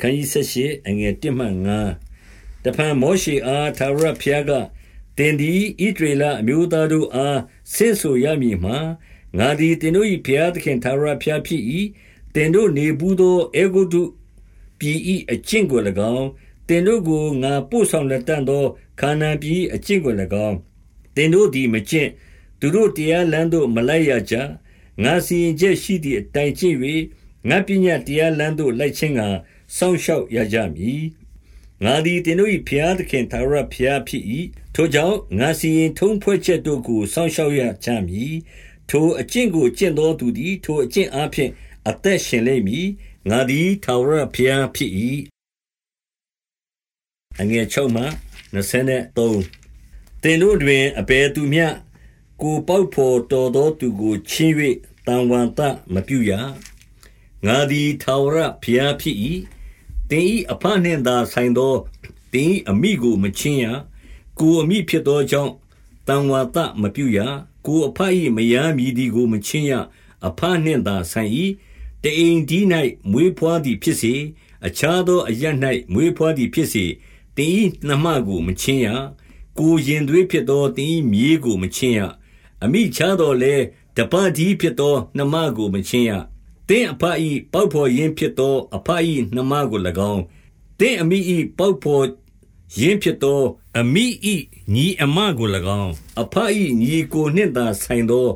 ခန်းကြီးဆက်ရှိအငယ်1မှ9တဖန်မောရှေအားသာရဖျားကတင်ဒီဣဒရေလအမျိုးသားတို့အားဆင့်ဆိုရမည်မှာငါသည်တင်တို့၏ဖျားသခင်သာရဖျားဖြစ်၏တင်တို့နေဘူးသောအေဂုတုပြည်၏အကျင့်ကို၎င်းတင်တို့ကိုငါပို့ဆောင်လက်တန်သောခါနာပြည်အကျင့်ကို၎င်းတင်တို့သည်မကျင့်သူတို့တရားလမ်းသို့မလိုက်ရကြငါစီရင်ချက်ရှိသည့်အတိုင်းကျင့်၍ ငါပညာတရားလမ်းသို့လိုက်ခြင်းကစောင့်ရှောက်ရကြမည်ငါသည်တင်တို့၏ဖျားသခင်သာရဖျားဖြစ်၏ထိုကြောင့်ငါစီရင်ထုံးဖွဲ့ချက်တို့ကိုစောင့်ရှောက်ရကြမည်ထိုအကျင့်ကိုကျင့်သောသူသည် ထိုအကျင့်အားဖြင့်အသက်ရှင်လိမ့်မည်ငါသည်ထာဝရဘုရားဖြစ်၏အငယ်6မှ23သင်တို့တွင်အဘယ်သူမျှကိုပေါက်ဖော်တော်သောသူကိုချင်း၍တန်ဝန်တမပြုရ ငါသည်ထာဝရဘုရားဖြစ်၏တင်ဤအဖနှင့်သာဆိုင်သောတင်ဤအမိကိုမချင်းရကိုအမိဖြစ်သောကြောင့်တန်ဝန်တမပြုရကိုအဖ၏မယားမြည်သည်ကိုမချင်းရအဖနှင့်သာဆိုင်၏တအိမ်ဒီ၌မွေးဖွားသည်ဖြစ်စေအခြားသောအရ၌မွေးဖွားသည်ဖြစ်စေတင်ဤနှမကိုမချင်းရကိုရင်သွေးဖြစ်သောတင်ဤမြေးကိုမချင်းရအမိချတော်လဲတပတိဖြစ်သောနှမကိုမချင်းရ တင်းအဖအီပေါက်ဖော်ရင်းဖြစ်သော အဖအီနှမကို၎င်းတင်းအမိဤပေါက်ဖော်ရင်းဖြစ်သော အမိဤညီအမကို၎င်းအဖအီညီကိုနှင့်သာဆိုင်သော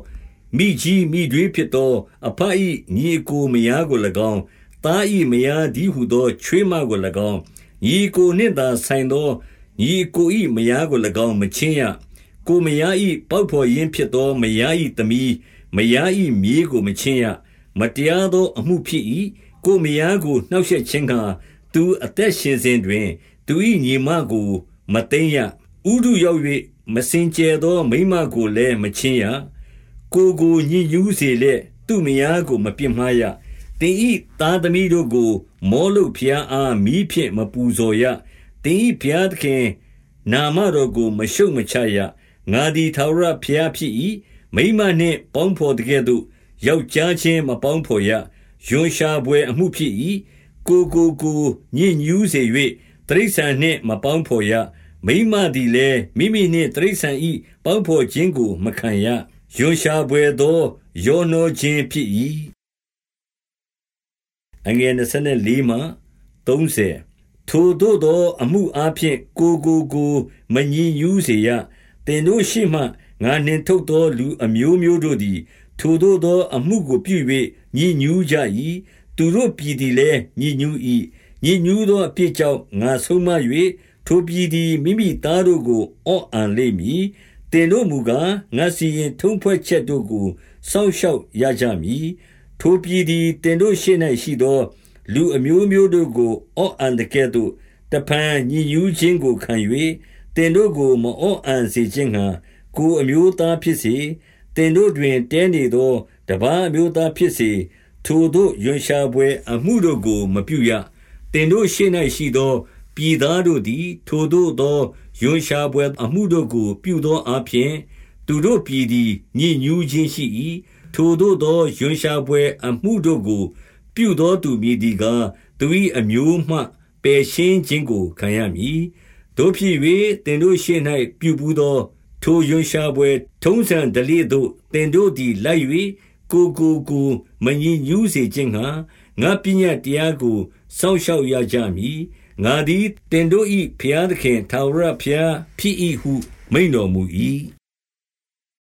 မိကြီးမိတွေးဖြစ်သော အဖအီညီကိုမယားကို၎င်းသားဤမယားဒီဟုသောချွေးမကို၎င်းညီကိုနှင့်သာဆိုင်သောညီကိုဤမယားကို၎င်းမချင်းရကိုမယားဤပေါက်ဖော်ရင်းဖြစ်သော မယားဤသမီးမယားဤမြေးကိုမချင်းရ မတရားသောအမှုဖြစ်၏ကိုမယားကိုနှောက်ယှက်ခြင်းကသူအသက်ရှင်စဉ်တွင် သူ၏ညီမကို မသိမ့်ရဥဒုရောက်၍မစင်ကြဲသော မိမကိုလည်းမချင်းရကိုကိုညဉ်ညူးစေလက်သူမယားကိုမပြစ်မှားရတင်ဤသားသမီးတို့ကို မောလုဖျားအားမိဖြင့်မပူဇော်ရတင်ဤဖျားသခင် နာမတော်ကို မရှုတ်မချရငါသည်ထာဝရဘုရားဖြစ်၏မိမနှင့်ပေါင်းဖော်တကဲ့သို့ ယောက်ျားချင်းမပေါင်းဖော်ရယွန်ရှာပွဲအမှုဖြစ်၏ကိုကိုကိုညစ်ညူးစေ၍တရိษံနှင့် မပေါင်းဖော်ရ မိမသည်လည်း မိမိနှင့်တရိษံ၏ပေါင်းဖော်ခြင်းကို မခံရယွန်ရှာပွဲသောယောနောခြင်းဖြစ်၏အငယ်24မှ30ထိုတို့သောအမှုအဖျင်ကိုကိုကိုမညင်ညူးစေရတင်တို့ရှိမှ ငါနှင်ထုတ်သော လူအမျိုးမျိုးတို့သည် ထိုသို့သောအမှုကိုပြု၍ညစ်ညူးကြ၏သူတို့ပြည်သည်လည်းညစ်ညူး၏ညစ်ညူးသောအပြစ်ကြောင့်ငါဆုံးမ၍ထိုပြည်သည်မိမိသားတို့ကိုအော့အံလိမ့်မည်တင်တို့မူကားငါစီရင်ထုံးဖွဲ့ချက်တို့ကိုစောင့်ရှောက်ရကြမည်ထိုပြည်သည်တင်တို့ရှေ့၌ရှိသော လူအမျိုးမျိုးတို့ကိုအော့အံတကဲ့သို့တဖန်ညစ်ညူးခြင်းကိုခံ၍တင်တို့ကိုမအော့အံစေခြင်းငှာကိုအမျိုးသားဖြစ်စေတ င်တို့တွင်တဲနေသော တပားအမျိုးသားဖြစ်စေ ထိုတို့ရွံရှာပွဲအမှုတို့ကို မပြုရတင်တို့ရှေ့၌ရှိသော ပြည်သားတို့သည် ထိုတို့သောယွန်ရှာပွဲအမှုတို့ကို ပြုသောအပြင်သူတို့ပြည်သည် ညစ်ညူးခြင်းရှိ၏ထိုတို့သောယွန်ရှာပွဲအမှုတို့ကို ပြုသောသူမည်ဒီကား သူ၏အမျိုးမှ ပယ်ရှင်းခြင်းကို ခံရမည်တို့ဖြစ်၍တင်တို့ရှေ့၌ပြုဘူးသော ထိုရွံရှာပွဲထုံးစံဓလေ့သို့သင်တို့သည်လိုက်၍ကိုကိုကိုမညစ်ညူးစေခြင်းငှါငါပညတ်တရားကိုစောင့်ရှောက်ရကြမည်ငါသည်တင်တို့၏ဘုရားသခင်ထာဝရဘုရားဖြစ်၏ဟုမိန်တော်မူ၏